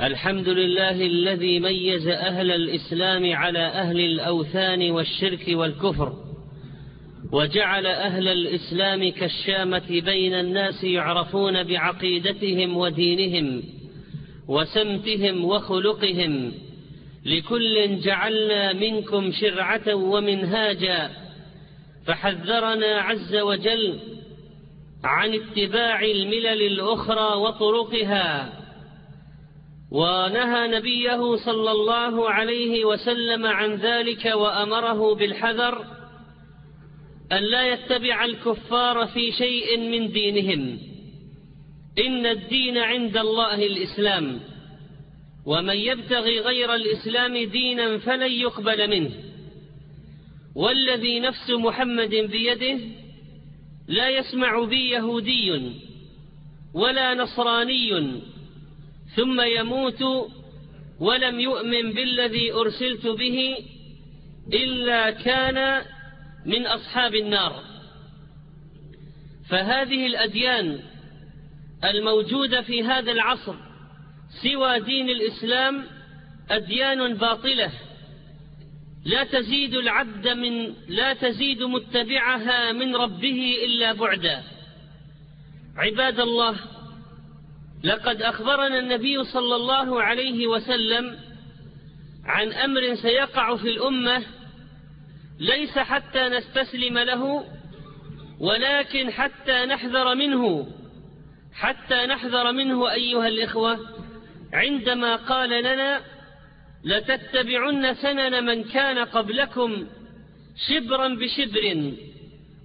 الحمد لله الذي ميز أهل الإسلام على أهل الأوثان والشرك والكفر وجعل أهل الإسلام كالشامة بين الناس يعرفون بعقيدتهم ودينهم وسمتهم وخلقهم. لكل جعلنا منكم شرعة ومنهاجا فحذرنا عز وجل عن اتباع الملل الأخرى وطرقها. ونهى نبيه صلى الله عليه وسلم عن ذلك وأمره بالحذر أن لا يتبع الكفار في شيء من دينهم. إن الدين عند الله الإسلام ومن يبتغي غير الإسلام دينا فلن يقبل منه. والذي نفس محمد بيده لا يسمع بي يهودي ولا نصراني ثم يموت ولم يؤمن بالذي أرسلت به إلا كان من أصحاب النار. فهذه الأديان الموجودة في هذا العصر سوى دين الإسلام أديان باطلة. لا تزيد العبد من لا تزيد متبعها من ربه إلا بعدا. عباد الله لقد أخبرنا النبي صلى الله عليه وسلم عن أمر سيقع في الأمة ليس حتى نستسلم له ولكن حتى نحذر منه حتى نحذر منه أيها الإخوة عندما قال لنا لتتبعن سنن من كان قبلكم شبرا بشبر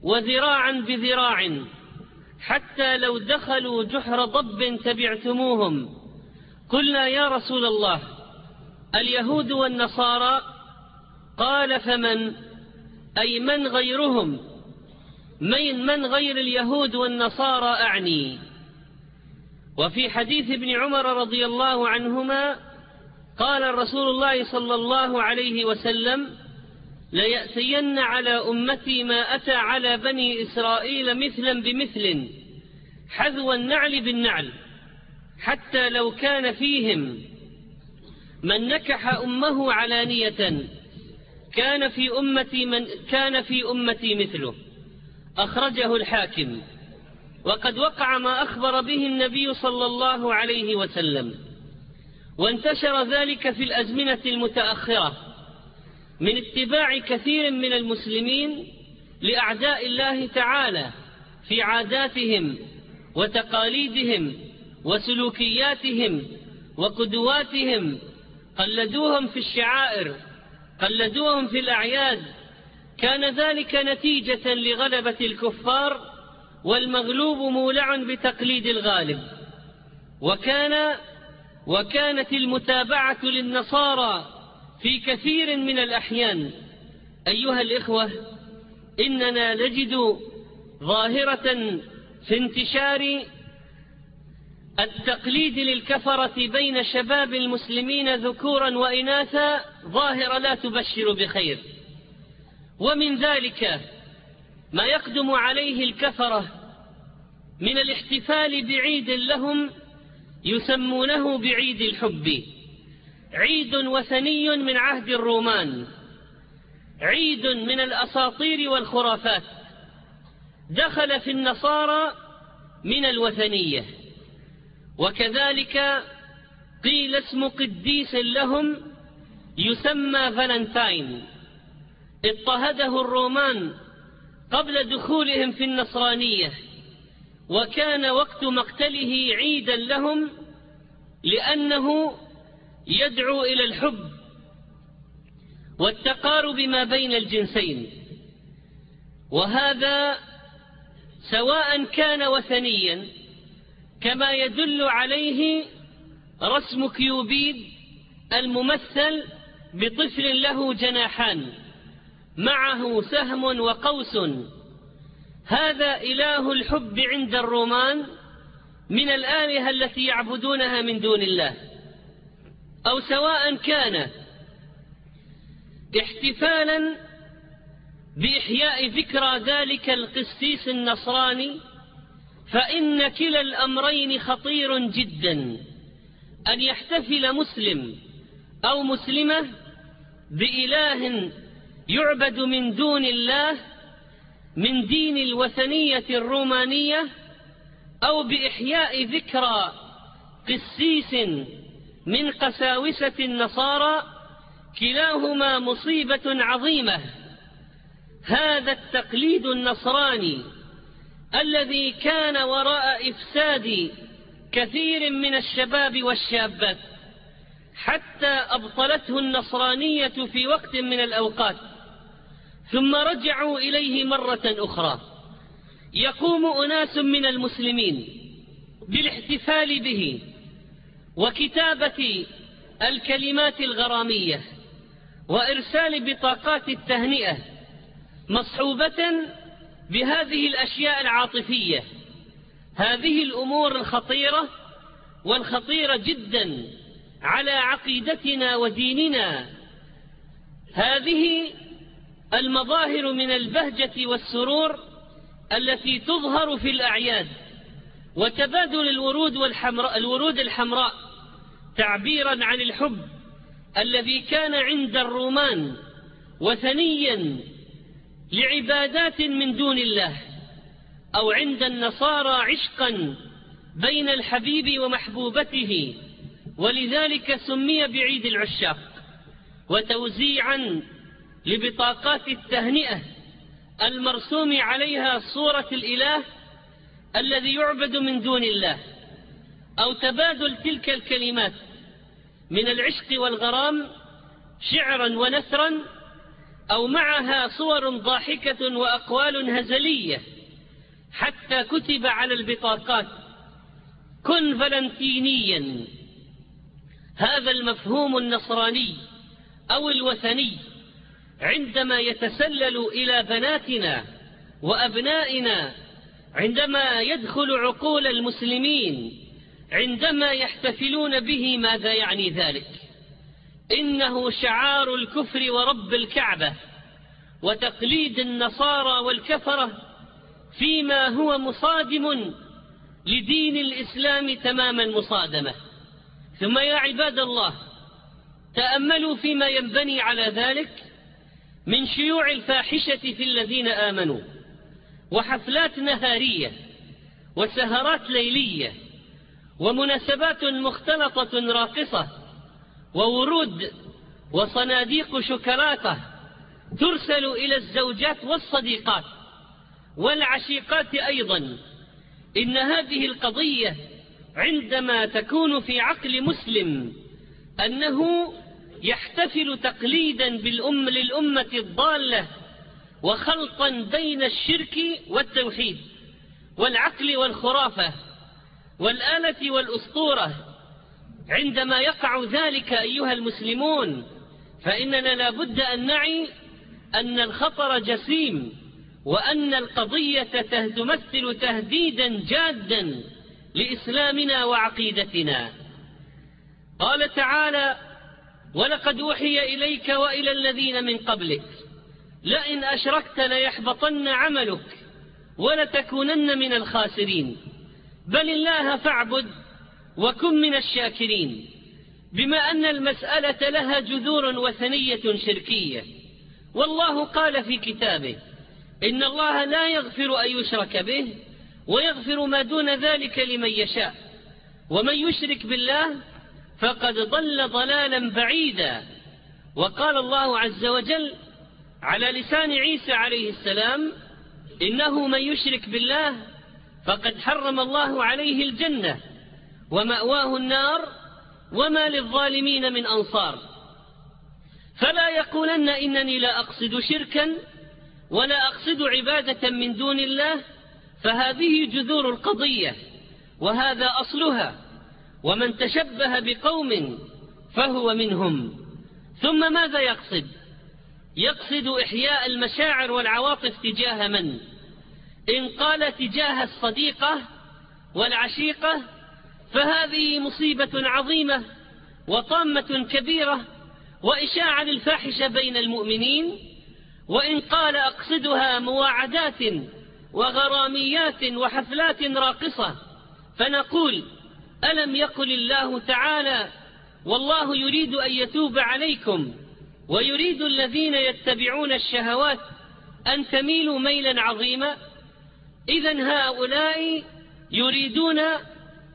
وذراعا بذراع حتى لو دخلوا جحر ضب تبعتموهم. قلنا يا رسول الله اليهود والنصارى قال فمن؟ أي من غيرهم؟ من, من غير اليهود والنصارى أعني؟ وفي حديث ابن عمر رضي الله عنهما قال رسول الله صلى الله عليه وسلم ليأتين على أمتي ما أتى على بني إسرائيل مثلا بمثل حذو النعل بالنعل حتى لو كان فيهم من نكح أمه علانية كان في أمتي من كان في أمتي مثله. أخرجه الحاكم. وقد وقع ما أخبر به النبي صلى الله عليه وسلم وانتشر ذلك في الأزمنة المتأخرة. من اتباع كثير من المسلمين لأعداء الله تعالى في عاداتهم وتقاليدهم وسلوكياتهم وقدواتهم قلدوهم في الشعائر قلدوهم في الأعياد. كان ذلك نتيجة لغلبة الكفار والمغلوب مولع بتقليد الغالب. وكان وكانت المتابعة للنصارى في كثير من الأحيان أيها الإخوة إننا نجد ظاهرة في انتشار التقليد للكفرة بين شباب المسلمين ذكورا وإناثا ظاهرة لا تبشر بخير. ومن ذلك ما يقدم عليه الكفرة من الاحتفال بعيد لهم يسمونه بعيد الحب. عيد وثني من عهد الرومان عيد من الأساطير والخرافات. دخل في النصارى من الوثنية. وكذلك قيل اسم قديس لهم يسمى فالنتاين. اضطهده الرومان قبل دخولهم في النصرانية. وكان وقت مقتله عيدا لهم لأنه يدعو إلى الحب والتقارب ما بين الجنسين. وهذا سواء كان وثنيا كما يدل عليه رسم كيوبيد الممثل بطفل له جناحان معه سهم وقوس. هذا إله الحب عند الرومان من الآلهة التي يعبدونها من دون الله. أو سواء كان احتفالا بإحياء ذكرى ذلك القسيس النصراني فإن كلا الأمرين خطير جدا. أن يحتفل مسلم أو مسلمة بإله يعبد من دون الله من دين الوثنية الرومانية أو بإحياء ذكرى قسيس من قساوسة النصارى كلاهما مصيبة عظيمة. هذا التقليد النصراني الذي كان وراء إفساد كثير من الشباب والشابات حتى أبطلته النصرانية في وقت من الأوقات. ثم رجعوا إليه مرة أخرى. يقوم أناس من المسلمين بالاحتفال به. وكتابة الكلمات الغرامية وإرسال بطاقات التهنئة مصحوبة بهذه الأشياء العاطفية. هذه الأمور الخطيرة والخطيرة جدا على عقيدتنا وديننا. هذه المظاهر من البهجة والسرور التي تظهر في الأعياد. وتبادل الورود والحمراء الورود الحمراء تعبيرا عن الحب الذي كان عند الرومان وثنيا لعبادات من دون الله أو عند النصارى عشقا بين الحبيب ومحبوبته ولذلك سمي بعيد العشاق وتوزيعا لبطاقات التهنئة المرسوم عليها صورة الإله الذي يعبد من دون الله أو تبادل تلك الكلمات من العشق والغرام شعرا ونثرا أو معها صور ضاحكة وأقوال هزلية حتى كتب على البطاقات كن فلنتينيا. هذا المفهوم النصراني أو الوثني عندما يتسلل إلى بناتنا وأبنائنا عندما يدخل عقول المسلمين عندما يحتفلون به ماذا يعني ذلك؟ إنه شعار الكفر ورب الكعبة وتقليد النصارى والكفرة فيما هو مصادم لدين الإسلام تمام المصادمة. ثم يا عباد الله تأملوا فيما ينبني على ذلك من شيوع الفاحشة في الذين آمنوا. وحفلات نهارية وسهرات ليلية ومناسبات مختلطة راقصة وورود وصناديق شوكولاتة ترسل إلى الزوجات والصديقات والعشيقات أيضا. إن هذه القضية عندما تكون في عقل مسلم أنه يحتفل تقليدا بالأم للأمة الضالة وخلطا بين الشرك والتوحيد والعقل والخرافة والآلة والأسطورة. عندما يقع ذلك أيها المسلمون فإننا لابد أن نعي أن الخطر جسيم وأن القضية تمثل تهديدا جادا لإسلامنا وعقيدتنا. قال تعالى ولقد أوحي إليك وإلى الذين من قبلك لئن أشركت ليحبطن عملك ولتكونن من الخاسرين. بل الله فاعبد وكن من الشاكرين. بما أن المسألة لها جذور وثنية شركية. والله قال في كتابه إن الله لا يغفر أن يشرك به ويغفر ما دون ذلك لمن يشاء. ومن يشرك بالله فقد ضل ضلالا بعيدا. وقال الله عز وجل على لسان عيسى عليه السلام إنه من يشرك بالله فقد حرم الله عليه الجنة ومأواه النار وما للظالمين من أنصار. فلا يقولن إنني لا أقصد شركا ولا أقصد عبادة من دون الله فهذه جذور القضية وهذا أصلها ومن تشبه بقوم فهو منهم. ثم ماذا يقصد؟ يقصد إحياء المشاعر والعواطف تجاه من؟ إن قال تجاه الصديقة والعشيقة فهذه مصيبة عظيمة وطامة كبيرة وإشاعة للفاحشة بين المؤمنين وإن قال أقصدها مواعدات وغراميات وحفلات راقصة فنقول ألم يقل الله تعالى والله يريد أن يتوب عليكم. ويريد الذين يتبعون الشهوات أن تميلوا ميلا عظيما. إذا هؤلاء يريدون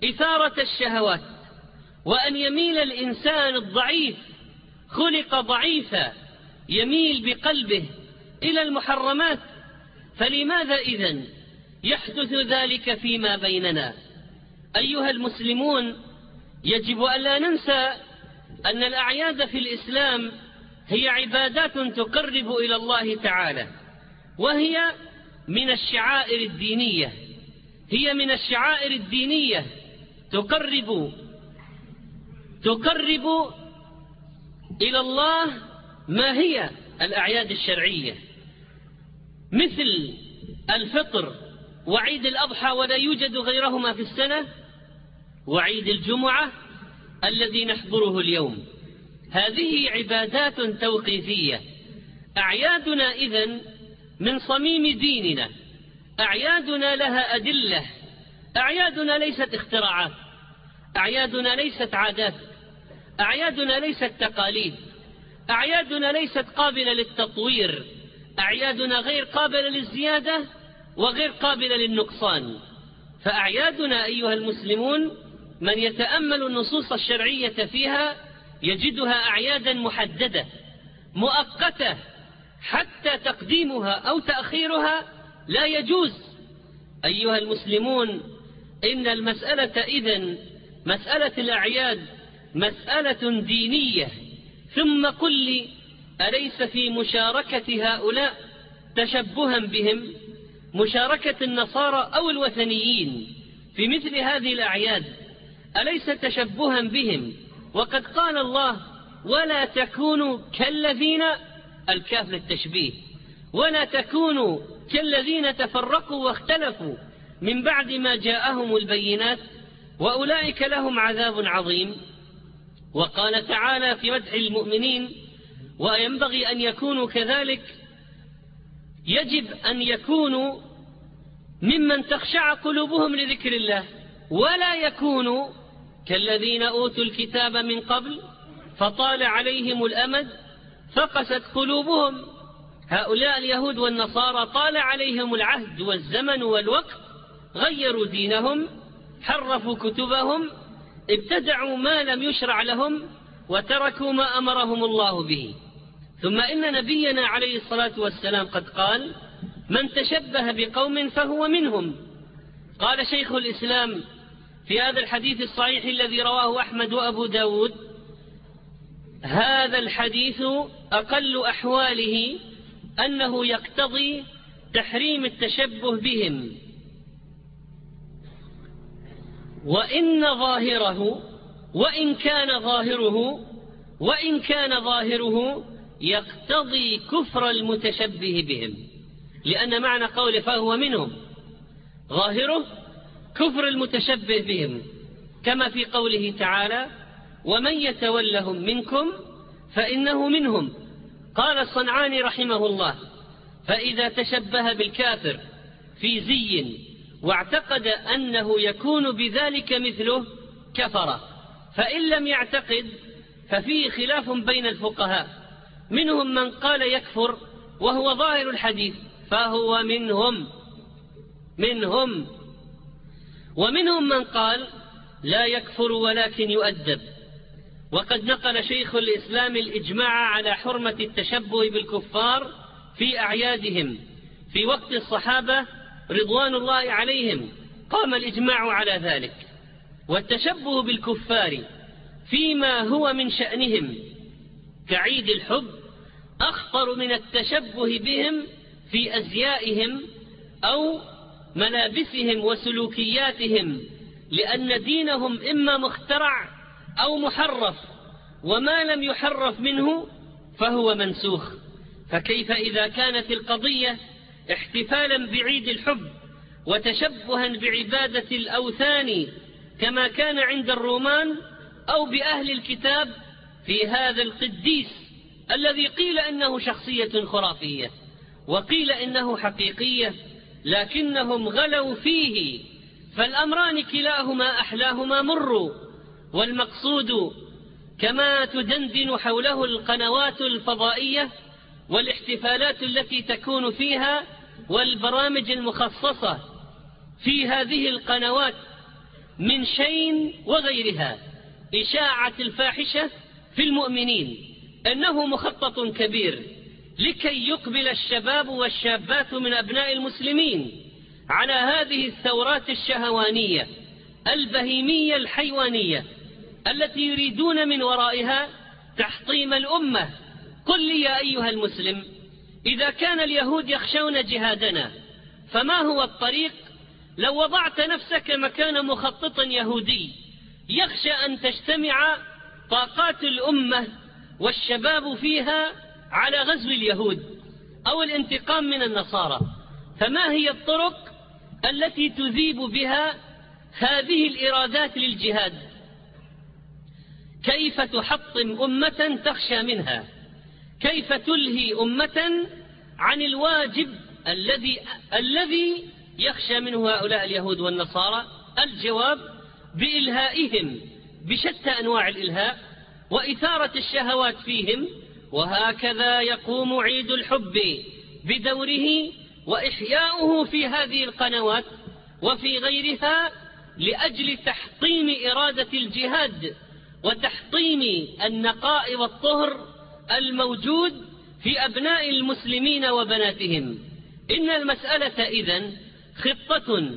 إثارة الشهوات وأن يميل الإنسان الضعيف خلق ضعيفا يميل بقلبه إلى المحرمات. فلماذا إذن يحدث ذلك فيما بيننا؟ أيها المسلمون يجب أن لا ننسى أن الأعياد في الإسلام هي عبادات تقرب إلى الله تعالى وهي من الشعائر الدينية هي من الشعائر الدينية تقرب تقرب إلى الله ما هي الأعياد الشرعية مثل الفطر وعيد الأضحى ولا يوجد غيرهما في السنة وعيد الجمعة الذي نحضره اليوم. هذه عبادات توقيفية. أعيادنا إذن من صميم ديننا. أعيادنا لها أدلة. أعيادنا ليست اختراعات. أعيادنا ليست عادات. أعيادنا ليست تقاليد. أعيادنا ليست قابلة للتطوير. أعيادنا غير قابلة للزيادة وغير قابلة للنقصان. فأعيادنا أيها المسلمون من يتأمل النصوص الشرعية فيها يجدها أعيادا محددة مؤقتة حتى تقديمها أو تأخيرها لا يجوز. أيها المسلمون إن المسألة إذن مسألة الأعياد مسألة دينية ثم قل لي أليس في مشاركة هؤلاء تشبها بهم؟ مشاركة النصارى أو الوثنيين في مثل هذه الأعياد أليس تشبها بهم؟ وقد قال الله ولا تكونوا كالذين الكاف للتشبيه ولا تكونوا كالذين تفرقوا واختلفوا من بعد ما جاءهم البينات وأولئك لهم عذاب عظيم. وقال تعالى في مدح المؤمنين وينبغي أن يكونوا كذلك يجب أن يكونوا ممن تخشع قلوبهم لذكر الله ولا يكونوا كالذين أوتوا الكتاب من قبل فطال عليهم الأمد فقست قلوبهم. هؤلاء اليهود والنصارى طال عليهم العهد والزمن والوقت غيروا دينهم حرفوا كتبهم ابتدعوا ما لم يشرع لهم وتركوا ما أمرهم الله به. ثم إن نبينا عليه الصلاة والسلام قد قال من تشبه بقوم فهو منهم قال شيخ الإسلام في هذا الحديث الصحيح الذي رواه أحمد وأبو داود هذا الحديث أقل أحواله أنه يقتضي تحريم التشبه بهم. وإن ظاهره وإن كان ظاهره وإن كان ظاهره يقتضي كفر المتشبه بهم. لأن معنى قوله فهو منهم. ظاهره كفر المتشبه بهم كما في قوله تعالى ومن يتولهم منكم فإنه منهم. قال الصنعاني رحمه الله فإذا تشبه بالكافر في زي واعتقد أنه يكون بذلك مثله كفر فإن لم يعتقد ففيه خلاف بين الفقهاء منهم من قال يكفر وهو ظاهر الحديث فهو منهم منهم. ومنهم من قال لا يكفر ولكن يؤدب. وقد نقل شيخ الإسلام الإجماع على حرمة التشبه بالكفار في أعيادهم. في وقت الصحابة رضوان الله عليهم قام الإجماع على ذلك. والتشبه بالكفار فيما هو من شأنهم كعيد الحب أخطر من التشبه بهم في أزيائهم أو ملابسهم وسلوكياتهم لأن دينهم إما مخترع أو محرف وما لم يحرف منه فهو منسوخ. فكيف إذا كانت القضية احتفالا بعيد الحب وتشبها بعبادة الأوثان كما كان عند الرومان أو بأهل الكتاب في هذا القديس الذي قيل إنه شخصية خرافية وقيل إنه حقيقية لكنهم غلوا فيه. فالأمران كلاهما أحلاهما مر والمقصود كما تدندن حوله القنوات الفضائية والاحتفالات التي تكون فيها والبرامج المخصصة في هذه القنوات من شيء وغيرها. إشاعة الفاحشة في المؤمنين أنه مخطط كبير. لكي يقبل الشباب والشابات من أبناء المسلمين على هذه الثورات الشهوانية البهيمية الحيوانية التي يريدون من ورائها تحطيم الأمة. قل لي يا أيها المسلم إذا كان اليهود يخشون جهادنا فما هو الطريق؟ لو وضعت نفسك مكان مخطط يهودي يخشى أن تجتمع طاقات الأمة والشباب فيها على غزو اليهود أو الانتقام من النصارى. فما هي الطرق التي تذيب بها هذه الإرادات للجهاد؟ كيف تحطم أمة تخشى منها؟ كيف تلهي أمة عن الواجب الذي الذي يخشى منه هؤلاء اليهود والنصارى؟ الجواب بإلهائهم بشتى أنواع الإلهاء وإثارة الشهوات فيهم وهكذا يقوم عيد الحب بدوره وإحياؤه في هذه القنوات وفي غيرها لأجل تحطيم إرادة الجهاد وتحطيم النقاء والطهر الموجود في أبناء المسلمين وبناتهم. إن المسألة إذن خطة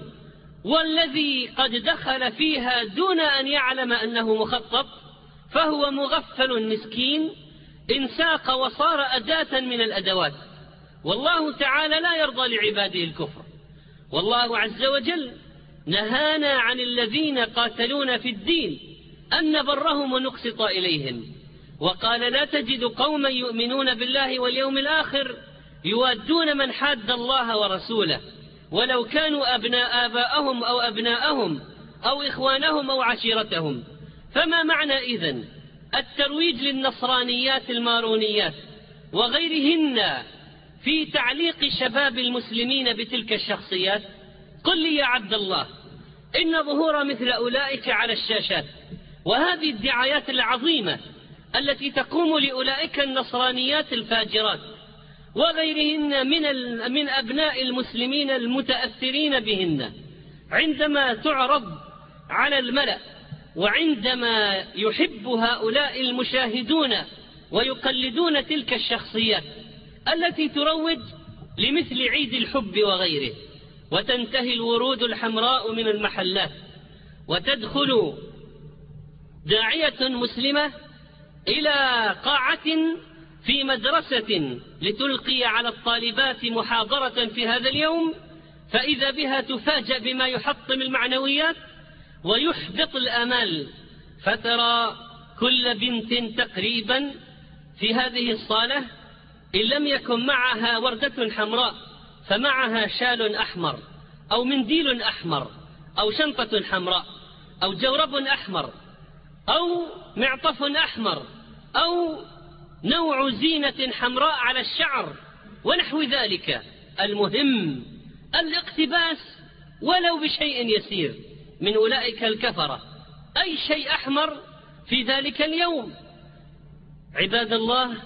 والذي قد دخل فيها دون أن يعلم أنه مخطط فهو مغفل مسكين انساق وصار أداة من الأدوات. والله تعالى لا يرضى لعباده الكفر. والله عز وجل نهانا عن الذين قاتلون في الدين أن نبرهم ونقسط إليهم. وقال لا تجد قوما يؤمنون بالله واليوم الآخر يوادون من حاد الله ورسوله. ولو كانوا أبناء آباءهم أو أبناءهم أو إخوانهم أو عشيرتهم. فما معنى إذن؟ الترويج للنصرانيات المارونيات وغيرهن في تعليق شباب المسلمين بتلك الشخصيات قل لي يا عبد الله إن ظهور مثل أولئك على الشاشات وهذه الدعايات العظيمة التي تقوم لأولئك النصرانيات الفاجرات وغيرهن من, من أبناء المسلمين المتأثرين بهن عندما تعرض على الملأ وعندما يحب هؤلاء المشاهدون ويقلدون تلك الشخصيات التي تروج لمثل عيد الحب وغيره وتنتهي الورود الحمراء من المحلات وتدخل داعية مسلمة إلى قاعة في مدرسة لتلقي على الطالبات محاضرة في هذا اليوم فإذا بها تفاجأ بما يحطم المعنويات ويحبط الآمال فترى كل بنت تقريبا في هذه الصالة إن لم يكن معها وردة حمراء فمعها شال أحمر أو منديل أحمر أو شنطة حمراء أو جورب أحمر أو معطف أحمر أو نوع زينة حمراء على الشعر ونحو ذلك. المهم الاقتباس ولو بشيء يسير. من أولئك الكفرة. أي شيء أحمر في ذلك اليوم. عباد الله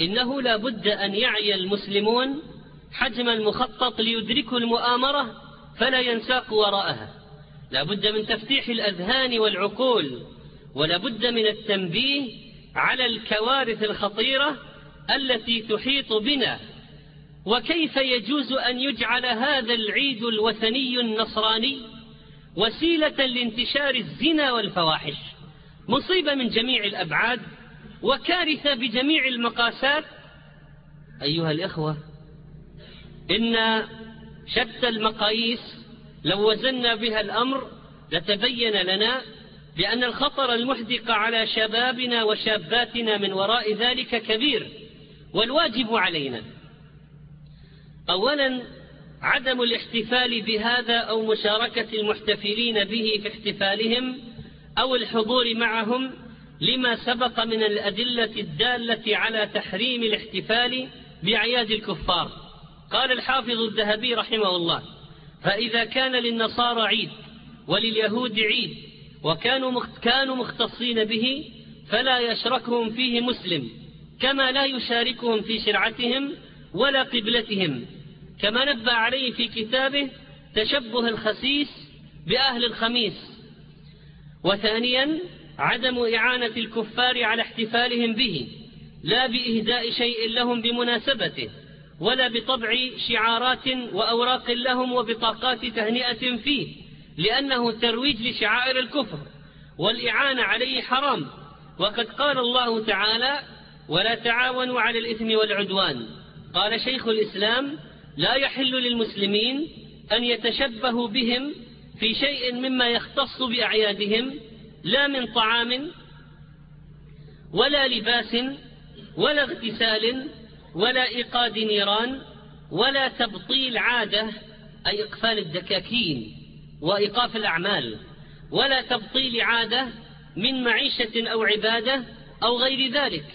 إنه لا بد أن يعي المسلمون حجم المخطط ليدركوا المؤامرة فلا ينساقوا وراءها. لا بد من تفتيح الأذهان والعقول ولا بد من التنبيه على الكوارث الخطيرة التي تحيط بنا. وكيف يجوز أن يجعل هذا العيد الوثني النصراني وسيلة لانتشار الزنا والفواحش مصيبة من جميع الأبعاد وكارثة بجميع المقاسات. أيها الإخوة إن شتى المقاييس لو وزنا بها الأمر لتبين لنا بأن الخطر المحدق على شبابنا وشاباتنا من وراء ذلك كبير والواجب علينا. أولا عدم الاحتفال بهذا أو مشاركة المحتفلين به في احتفالهم أو الحضور معهم لما سبق من الأدلة الدالة على تحريم الاحتفال بأعياد الكفار. قال الحافظ الذهبي رحمه الله فإذا كان للنصارى عيد ولليهود عيد وكانوا كانوا مختصين به فلا يشركهم فيه مسلم كما لا يشاركهم في شرعتهم ولا قبلتهم. كما نبه عليه في كتابه تشبه الخسيس بأهل الخميس. وثانيا عدم إعانة الكفار على احتفالهم به لا بإهداء شيء لهم بمناسبته ولا بطبع شعارات وأوراق لهم وبطاقات تهنئة فيه لأنه ترويج لشعائر الكفر والإعانة عليه حرام. وقد قال الله تعالى ولا تعاونوا على الإثم والعدوان قال شيخ الإسلام لا يحل للمسلمين أن يتشبهوا بهم في شيء مما يختص بأعيادهم لا من طعام ولا لباس ولا اغتسال ولا إيقاد نيران ولا تبطيل عادة أي إقفال الدكاكين وإيقاف الأعمال ولا تبطيل عادة من معيشة أو عبادة أو غير ذلك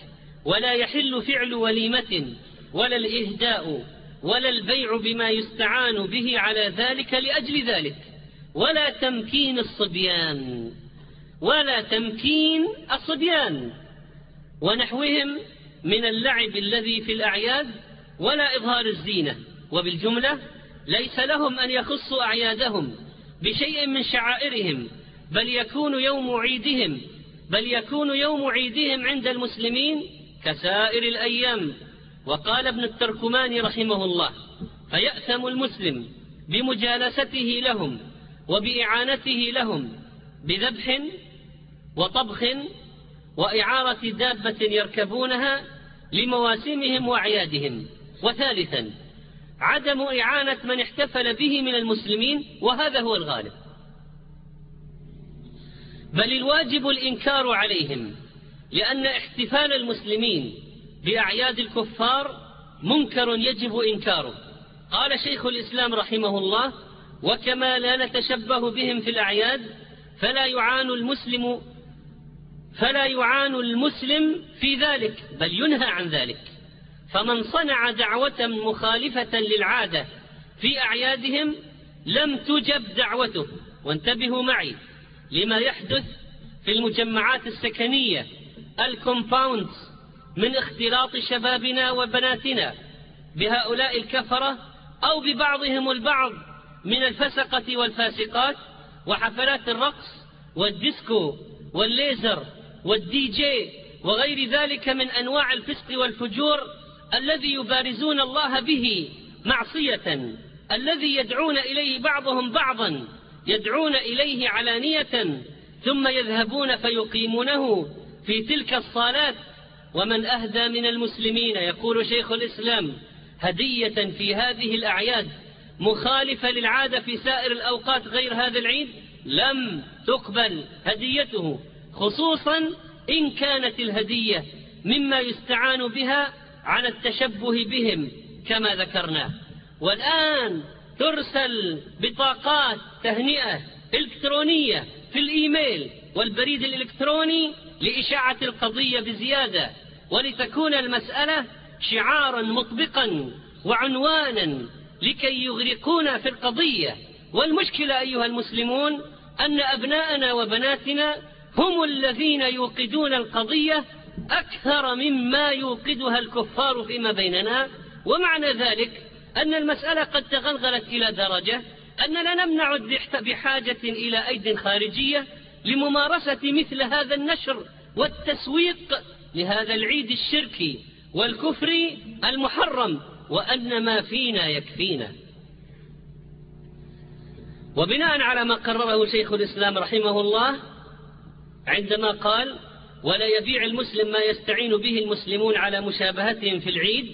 ولا يحل فعل وليمة ولا الإهداء ولا البيع بما يستعان به على ذلك لأجل ذلك. ولا تمكين الصبيان ولا تمكين الصبيان. ونحوهم من اللعب الذي في الأعياد ولا إظهار الزينة. وبالجملة ليس لهم أن يخصوا أعيادهم بشيء من شعائرهم بل يكون يوم عيدهم بل يكون يوم عيدهم عند المسلمين كسائر الأيام. وقال ابن التركمان رحمه الله فيأثم المسلم بمجالسته لهم وبإعانته لهم بذبح وطبخ وإعارة دابة يركبونها لمواسمهم وأعيادهم. وثالثا عدم إعانة من احتفل به من المسلمين وهذا هو الغالب. بل الواجب الإنكار عليهم لأن احتفال المسلمين بأعياد الكفار منكر يجب إنكاره. قال شيخ الإسلام رحمه الله وكما لا نتشبه بهم في الأعياد فلا يعان المسلم فلا يعان المسلم في ذلك بل ينهى عن ذلك. فمن صنع دعوة مخالفة للعادة في أعيادهم لم تجب دعوته. وانتبهوا معي لما يحدث في المجمعات السكنية الكومباوندز من اختلاط شبابنا وبناتنا بهؤلاء الكفرة أو ببعضهم البعض من الفسقة والفاسقات وحفلات الرقص والديسكو والليزر والدي جي وغير ذلك من أنواع الفسق والفجور الذي يبارزون الله به معصية الذي يدعون إليه بعضهم بعضا يدعون إليه علانية ثم يذهبون فيقيمونه في تلك الصالات ومن أهدى من المسلمين يقول شيخ الإسلام هدية في هذه الأعياد مخالفة للعادة في سائر الأوقات غير هذا العيد لم تقبل هديته خصوصا إن كانت الهدية مما يستعان بها على التشبه بهم كما ذكرنا. والآن ترسل بطاقات تهنئة إلكترونية في الإيميل والبريد الإلكتروني لإشاعة القضية بزيادة. ولتكون المسألة شعارا مطبقا وعنوانا لكي يغرقونا في القضية. والمشكلة أيها المسلمون أن أبناءنا وبناتنا هم الذين يوقدون القضية أكثر مما يوقدها الكفار فيما بيننا. ومعنى ذلك أن المسألة قد تغلغلت إلى درجة أننا نمنع بحاجة إلى أيد خارجية لممارسة مثل هذا النشر والتسويق لهذا العيد الشركي والكفري المحرم وأن ما فينا يكفينا. وبناء على ما قرره شيخ الإسلام رحمه الله عندما قال ولا يبيع المسلم ما يستعين به المسلمون على مشابهتهم في العيد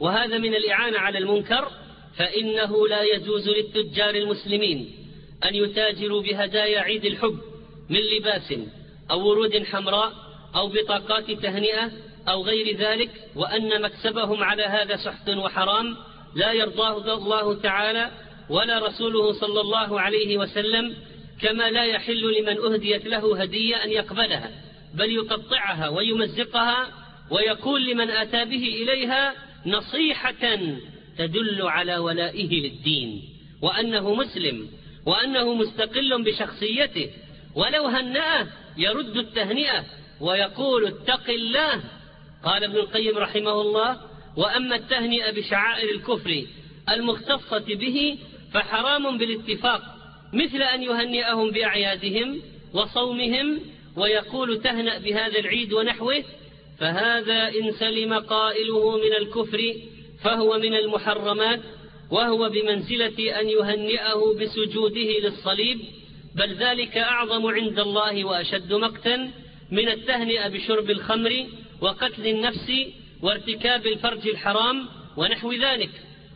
وهذا من الإعانة على المنكر فإنه لا يجوز للتجار المسلمين أن يتاجروا بهدايا عيد الحب من لباس أو ورود حمراء أو بطاقات تهنئة أو غير ذلك وأن مكسبهم على هذا سحت وحرام لا يرضاه الله تعالى ولا رسوله صلى الله عليه وسلم كما لا يحل لمن أهديت له هدية أن يقبلها بل يقطعها ويمزقها ويكون لمن أتى به إليها نصيحة تدل على ولائه للدين وأنه مسلم وأنه مستقل بشخصيته ولو هنأه يرد التهنئة ويقول اتق الله. قال ابن القيم رحمه الله وأما التهنئة بشعائر الكفر المختصة به فحرام بالاتفاق مثل أن يهنئهم بأعيادهم وصومهم ويقول تهنأ بهذا العيد ونحوه فهذا إن سلم قائله من الكفر فهو من المحرمات وهو بمنزلة أن يهنئه بسجوده للصليب بل ذلك أعظم عند الله وأشد مقتا من التهنئة بشرب الخمر وقتل النفس وارتكاب الفرج الحرام ونحو ذلك.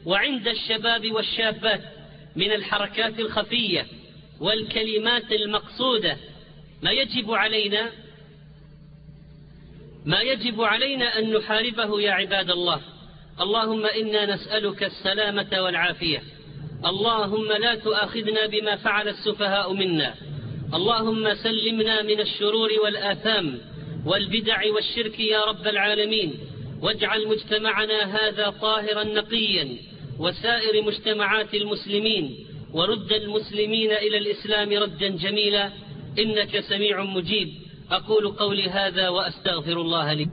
وعند الشباب والشابات من الحركات الخفية والكلمات المقصودة. ما يجب علينا ما يجب علينا أن نحاربه يا عباد الله. اللهم إنا نسألك السلامة والعافية. اللهم لا تؤاخذنا بما فعل السفهاء منا. اللهم سلمنا من الشرور والآثام والبدع والشرك يا رب العالمين واجعل مجتمعنا هذا طاهرا نقيا وسائر مجتمعات المسلمين ورد المسلمين إلى الإسلام ردا جميلا إنك سميع مجيب. أقول قولي هذا وأستغفر الله لي.